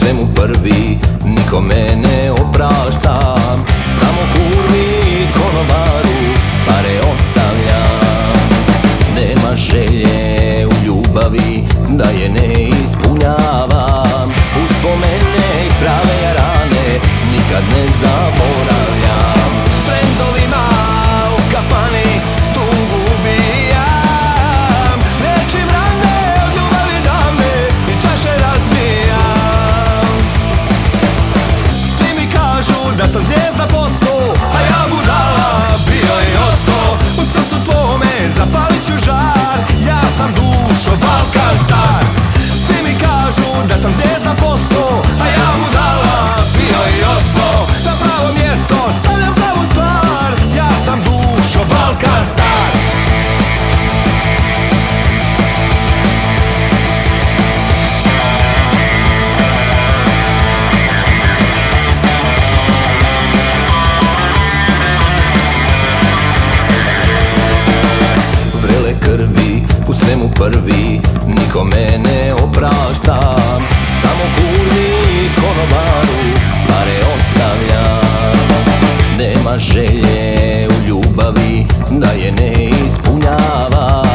svemu prvi Nikome ne opraštam Samo kurvi konobaru pare ostavljam Nema želje u ljubavi da je ne desde agosto nema želje u ljubavi da je ne ispunjava.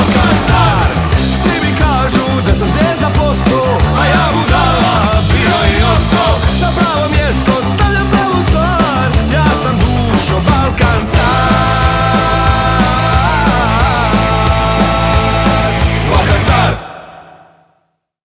Welcome.